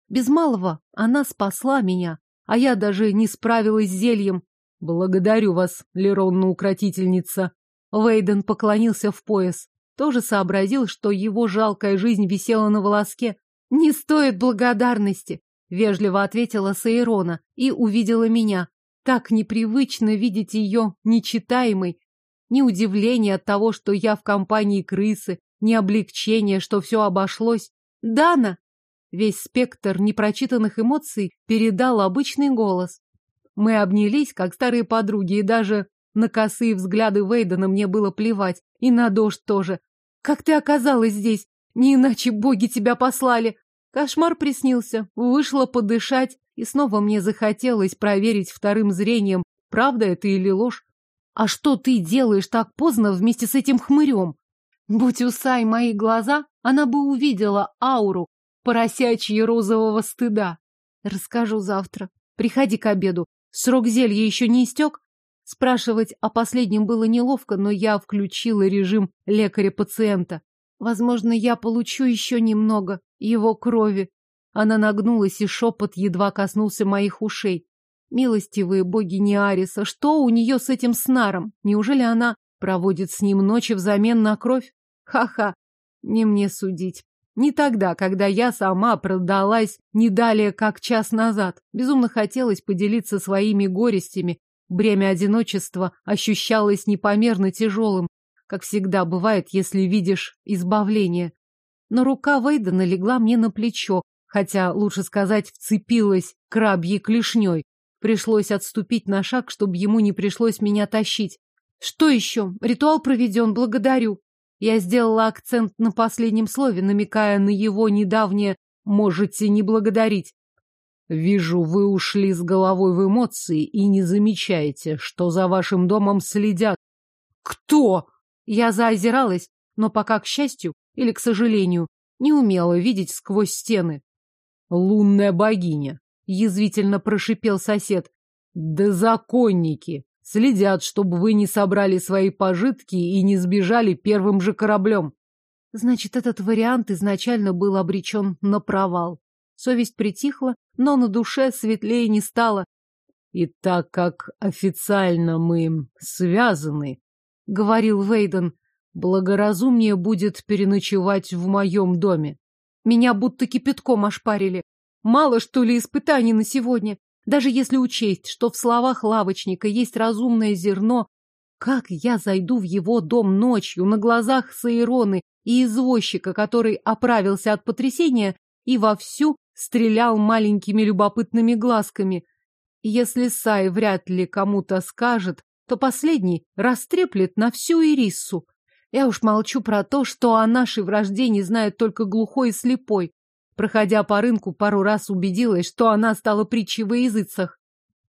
Без малого она спасла меня, а я даже не справилась с зельем. Благодарю вас, Леронна укротительница. Вейден поклонился в пояс. Тоже сообразил, что его жалкая жизнь висела на волоске. Не стоит благодарности, вежливо ответила Сейрона и увидела меня. Так непривычно видеть ее нечитаемой. Ни удивления от того, что я в компании крысы, ни облегчения, что все обошлось. Дана! Весь спектр непрочитанных эмоций передал обычный голос. Мы обнялись, как старые подруги, и даже на косые взгляды Вейдена мне было плевать. И на дождь тоже. Как ты оказалась здесь? Не иначе боги тебя послали. Кошмар приснился. Вышла подышать, и снова мне захотелось проверить вторым зрением, правда это или ложь. А что ты делаешь так поздно вместе с этим хмырем? Будь у Сай мои глаза, она бы увидела ауру поросячьи розового стыда. Расскажу завтра. Приходи к обеду. Срок зелья еще не истек? Спрашивать о последнем было неловко, но я включила режим лекаря-пациента. Возможно, я получу еще немного его крови. Она нагнулась, и шепот едва коснулся моих ушей. Милостивые боги Неариса, что у нее с этим снаром? Неужели она проводит с ним ночи взамен на кровь? Ха-ха, не мне судить. Не тогда, когда я сама продалась не далее, как час назад. Безумно хотелось поделиться своими горестями. Бремя одиночества ощущалось непомерно тяжелым, как всегда бывает, если видишь избавление. Но рука Вейдена легла мне на плечо, хотя, лучше сказать, вцепилась крабьей клешней. Пришлось отступить на шаг, чтобы ему не пришлось меня тащить. Что еще? Ритуал проведен, благодарю. Я сделала акцент на последнем слове, намекая на его недавнее «можете не благодарить». Вижу, вы ушли с головой в эмоции и не замечаете, что за вашим домом следят. Кто? Я заозиралась, но пока, к счастью или к сожалению, не умела видеть сквозь стены. Лунная богиня, язвительно прошипел сосед. Да законники следят, чтобы вы не собрали свои пожитки и не сбежали первым же кораблем. Значит, этот вариант изначально был обречен на провал. Совесть притихла, но на душе светлее не стало. И так как официально мы связаны, — говорил Вейден, — благоразумнее будет переночевать в моем доме. Меня будто кипятком ошпарили. Мало, что ли, испытаний на сегодня. Даже если учесть, что в словах лавочника есть разумное зерно, как я зайду в его дом ночью на глазах Саироны и извозчика, который оправился от потрясения и вовсю стрелял маленькими любопытными глазками. Если Сай вряд ли кому-то скажет, то последний растреплет на всю Ириссу. Я уж молчу про то, что о нашей вражде не знает только глухой и слепой. Проходя по рынку, пару раз убедилась, что она стала притчей во языцах.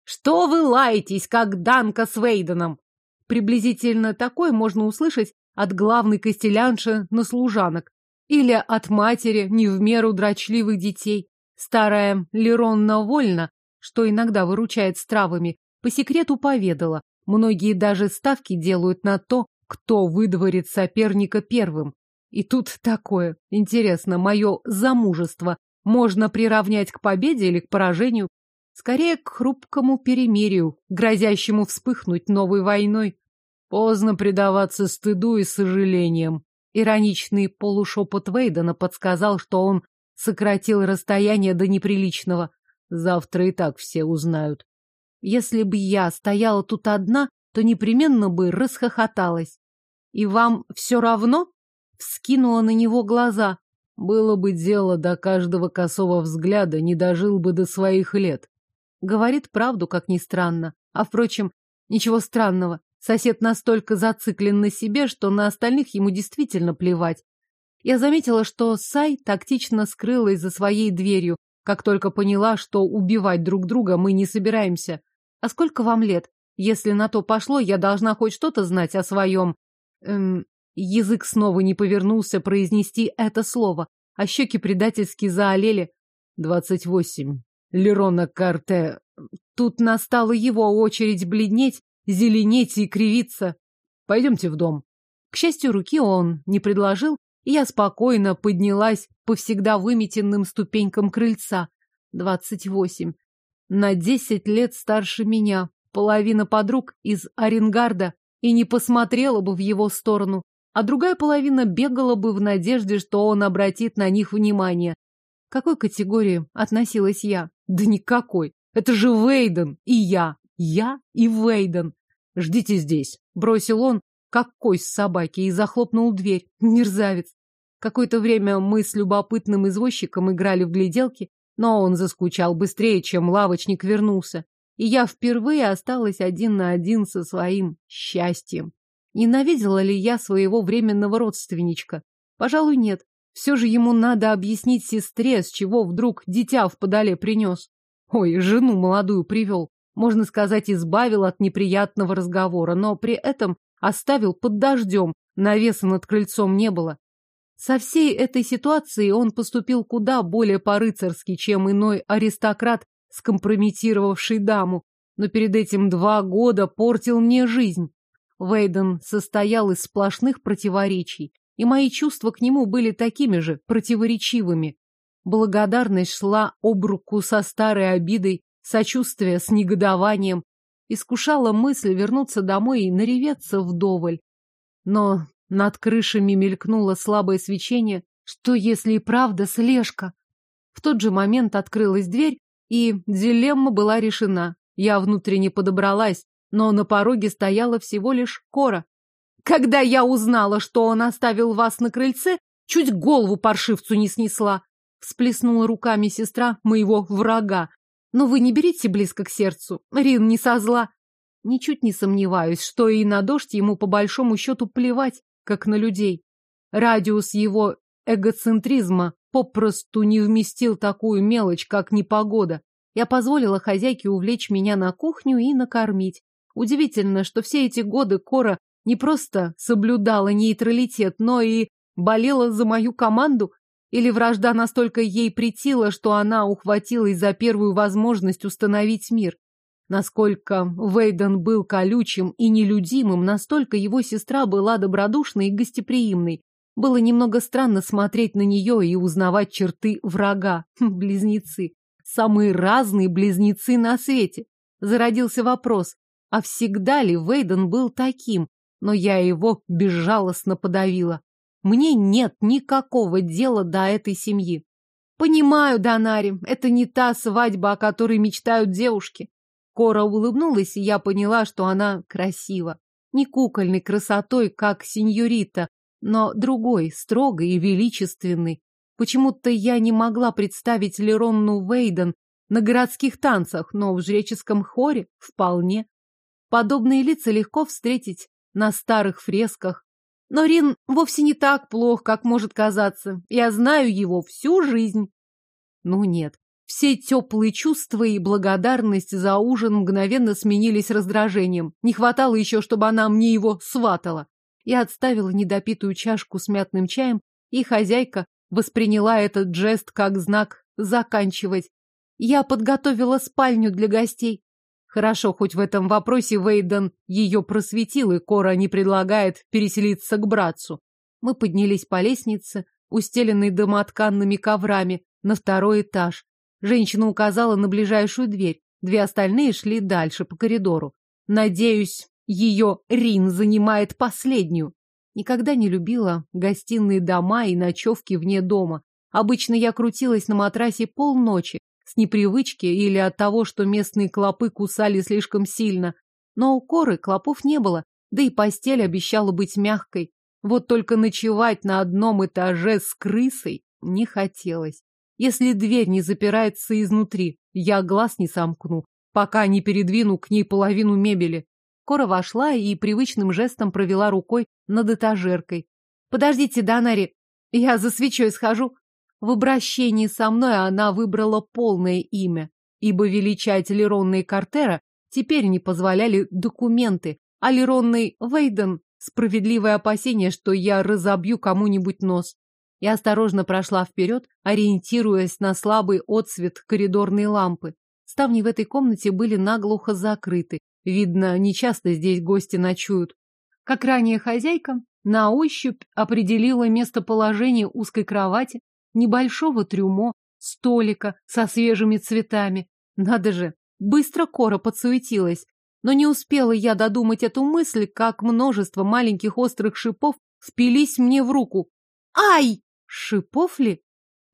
«Что вы лаетесь, как Данка с Вейденом?» Приблизительно такое можно услышать от главной костелянши на служанок или от матери не в меру дрочливых детей. Старая Леронна Вольна, что иногда выручает с травами, по секрету поведала, многие даже ставки делают на то, кто выдворит соперника первым. И тут такое. Интересно, мое замужество можно приравнять к победе или к поражению? Скорее, к хрупкому перемирию, грозящему вспыхнуть новой войной. Поздно предаваться стыду и сожалениям. Ироничный полушепот Вейдена подсказал, что он сократил расстояние до неприличного. Завтра и так все узнают. Если бы я стояла тут одна, то непременно бы расхохоталась. И вам все равно? Вскинула на него глаза. Было бы дело до каждого косого взгляда, не дожил бы до своих лет. Говорит правду, как ни странно. А, впрочем, ничего странного. Сосед настолько зациклен на себе, что на остальных ему действительно плевать. Я заметила, что Сай тактично скрылась за своей дверью, как только поняла, что убивать друг друга мы не собираемся. А сколько вам лет? Если на то пошло, я должна хоть что-то знать о своем... Эм, язык снова не повернулся произнести это слово, а щеки предательски заолели. Двадцать восемь. Лерона Карте... Тут настала его очередь бледнеть, зеленеть и кривиться. Пойдемте в дом. К счастью, руки он не предложил, и я спокойно поднялась по всегда выметенным ступенькам крыльца. Двадцать восемь. На десять лет старше меня, половина подруг из Оренгарда, и не посмотрела бы в его сторону, а другая половина бегала бы в надежде, что он обратит на них внимание. К какой категории относилась я? Да никакой. Это же Вейден и я. Я и Вейден. Ждите здесь, бросил он, как кость собаки, и захлопнул дверь. Мерзавец. Какое-то время мы с любопытным извозчиком играли в гляделки, но он заскучал быстрее, чем лавочник вернулся. И я впервые осталась один на один со своим счастьем. Ненавидела ли я своего временного родственничка? Пожалуй, нет. Все же ему надо объяснить сестре, с чего вдруг дитя в подоле принес. Ой, жену молодую привел. Можно сказать, избавил от неприятного разговора, но при этом оставил под дождем, навеса над крыльцом не было. Со всей этой ситуацией он поступил куда более по-рыцарски, чем иной аристократ, скомпрометировавший даму, но перед этим два года портил мне жизнь. Вейден состоял из сплошных противоречий, и мои чувства к нему были такими же противоречивыми. Благодарность шла об руку со старой обидой, сочувствие с негодованием, Искушала мысль вернуться домой и нареветься вдоволь. Но над крышами мелькнуло слабое свечение. Что, если и правда слежка? В тот же момент открылась дверь, и дилемма была решена. Я внутренне подобралась, но на пороге стояла всего лишь Кора. Когда я узнала, что он оставил вас на крыльце, чуть голову паршивцу не снесла. Всплеснула руками сестра моего врага. Но вы не берите близко к сердцу. Рин не со зла. Ничуть не сомневаюсь, что и на дождь ему по большому счету плевать, как на людей. Радиус его эгоцентризма попросту не вместил такую мелочь, как непогода. Я позволила хозяйке увлечь меня на кухню и накормить. Удивительно, что все эти годы Кора не просто соблюдала нейтралитет, но и болела за мою команду, или вражда настолько ей претила, что она ухватилась за первую возможность установить мир. Насколько Вейден был колючим и нелюдимым, настолько его сестра была добродушной и гостеприимной. Было немного странно смотреть на нее и узнавать черты врага. Хм, близнецы. Самые разные близнецы на свете. Зародился вопрос, а всегда ли Вейден был таким? Но я его безжалостно подавила. Мне нет никакого дела до этой семьи. Понимаю, Донари, это не та свадьба, о которой мечтают девушки. Кора улыбнулась, и я поняла, что она красива. Не кукольной красотой, как сеньорита, но другой, строгой и величественной. Почему-то я не могла представить Леронну Вейден на городских танцах, но в жреческом хоре вполне. Подобные лица легко встретить на старых фресках. Но Рин вовсе не так плох, как может казаться. Я знаю его всю жизнь. Ну нет, все теплые чувства и благодарность за ужин мгновенно сменились раздражением. Не хватало еще, чтобы она мне его сватала. Я отставила недопитую чашку с мятным чаем, и хозяйка восприняла этот жест как знак заканчивать. Я подготовила спальню для гостей. Хорошо, хоть в этом вопросе Вейден ее просветил, и Кора не предлагает переселиться к братцу. Мы поднялись по лестнице, устеленной домотканными коврами, на второй этаж. Женщина указала на ближайшую дверь. Две остальные шли дальше по коридору. Надеюсь, ее Рин занимает последнюю. Никогда не любила гостиные дома и ночевки вне дома. Обычно я крутилась на матрасе полночи, с непривычки или от того, что местные клопы кусали слишком сильно. Но у коры клопов не было, да и постель обещала быть мягкой. Вот только ночевать на одном этаже с крысой не хотелось. Если дверь не запирается изнутри, я глаз не сомкну, пока не передвину к ней половину мебели. Кора вошла и привычным жестом провела рукой над этажеркой. «Подождите, Донари, я за свечой схожу». В обращении со мной она выбрала полное имя, ибо величать Леронна и Картера теперь не позволяли документы, а Леронный Вейден — справедливое опасение, что я разобью кому-нибудь нос. Я осторожно прошла вперед, ориентируясь на слабый отсвет коридорной лампы. Ставни в этой комнате были наглухо закрыты, Видно, нечасто здесь гости ночуют. Как ранее хозяйка, на ощупь определила местоположение узкой кровати, небольшого трюмо, столика со свежими цветами. Надо же, быстро Кора подсуетилась. Но не успела я додумать эту мысль, как множество маленьких острых шипов впились мне в руку. Ай! Шипов ли?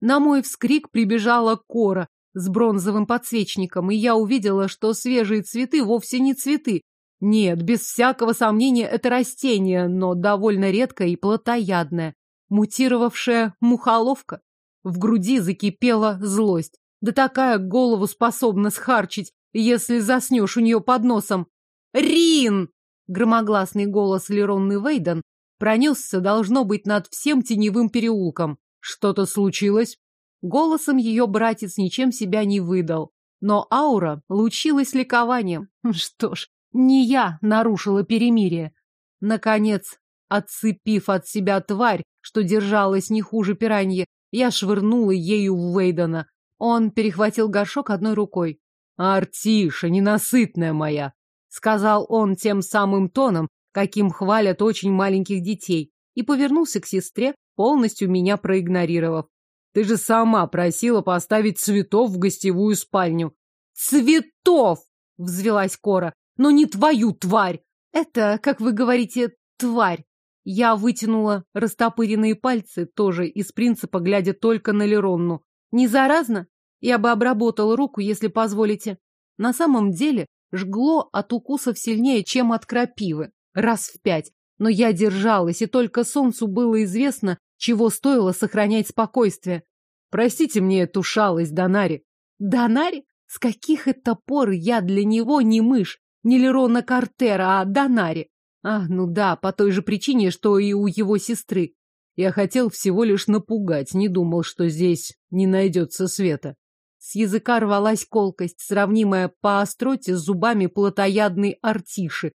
На мой вскрик прибежала Кора, с бронзовым подсвечником, и я увидела, что свежие цветы вовсе не цветы. Нет, без всякого сомнения, это растение, но довольно редкое и плотоядное. Мутировавшая мухоловка. В груди закипела злость. Да такая голову способна схарчить, если заснешь у нее под носом. «Рин!» Громогласный голос Леронны Вейден пронесся, должно быть, над всем теневым переулком. Что-то случилось? Голосом ее братец ничем себя не выдал, но аура лучилась ликованием. Что ж, не я нарушила перемирие. Наконец, отцепив от себя тварь, что держалась не хуже пираньи, я швырнула ею в Вейдена. Он перехватил горшок одной рукой. «Артиша, ненасытная моя!» — сказал он тем самым тоном, каким хвалят очень маленьких детей, и повернулся к сестре, полностью меня проигнорировав. Ты же сама просила поставить цветов в гостевую спальню. Цветов! Взвелась Кора. Но не твою тварь! Это, как вы говорите, тварь. Я вытянула растопыренные пальцы, тоже из принципа, глядя только на Леронну. Не заразно? Я бы обработала руку, если позволите. На самом деле жгло от укусов сильнее, чем от крапивы. Раз в пять. Но я держалась, и только солнцу было известно, чего стоило сохранять спокойствие. Простите мне эту шалость, Донари. Донари? С каких это пор я для него не мышь, не Лерона Картера, а Донари? А, ну да, по той же причине, что и у его сестры. Я хотел всего лишь напугать, не думал, что здесь не найдется света. С языка рвалась колкость, сравнимая по остроте с зубами плотоядной артиши.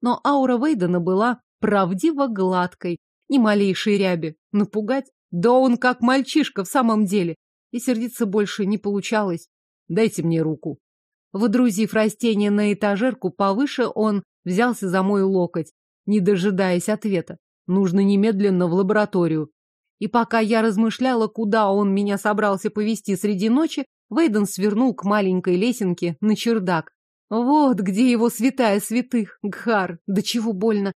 Но аура Вейдена была правдиво гладкой, ни малейшей ряби. Напугать? Да он как мальчишка в самом деле. И сердиться больше не получалось. Дайте мне руку. Водрузив растение на этажерку повыше, он взялся за мой локоть, не дожидаясь ответа. Нужно немедленно в лабораторию. И пока я размышляла, куда он меня собрался повести среди ночи, Вейден свернул к маленькой лесенке на чердак. Вот где его святая святых, Гхар, да чего больно.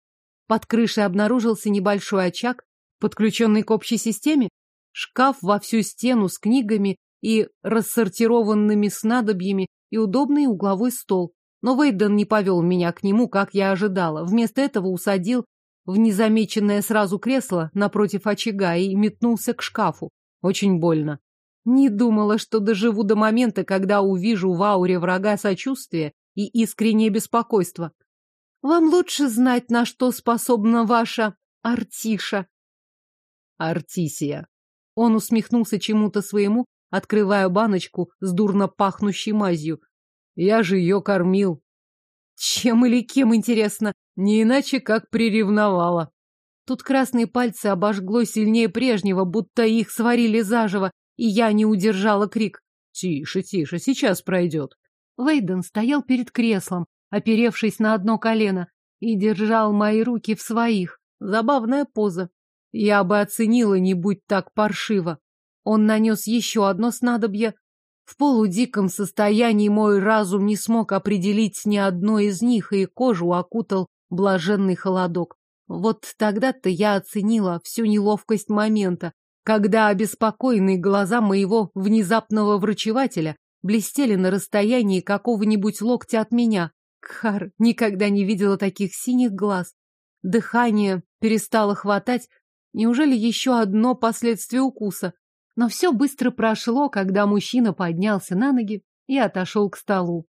Под крышей обнаружился небольшой очаг, подключенный к общей системе, шкаф во всю стену с книгами и рассортированными снадобьями и удобный угловой стол. Но Вейден не повел меня к нему, как я ожидала. Вместо этого усадил в незамеченное сразу кресло напротив очага и метнулся к шкафу. Очень больно. Не думала, что доживу до момента, когда увижу в ауре врага сочувствие и искреннее беспокойство. Вам лучше знать, на что способна ваша Артиша. Артисия. Он усмехнулся чему-то своему, открывая баночку с дурно пахнущей мазью. Я же ее кормил. Чем или кем, интересно? Не иначе, как приревновала. Тут красные пальцы обожгло сильнее прежнего, будто их сварили заживо, и я не удержала крик. Тише, тише, сейчас пройдет. Вейден стоял перед креслом, оперевшись на одно колено, и держал мои руки в своих. Забавная поза. Я бы оценила, не будь так паршиво. Он нанес еще одно снадобье. В полудиком состоянии мой разум не смог определить ни одно из них, и кожу окутал блаженный холодок. Вот тогда-то я оценила всю неловкость момента, когда обеспокоенные глаза моего внезапного врачевателя блестели на расстоянии какого-нибудь локтя от меня. Кхар никогда не видела таких синих глаз. Дыхание перестало хватать. Неужели еще одно последствие укуса? Но все быстро прошло, когда мужчина поднялся на ноги и отошел к столу.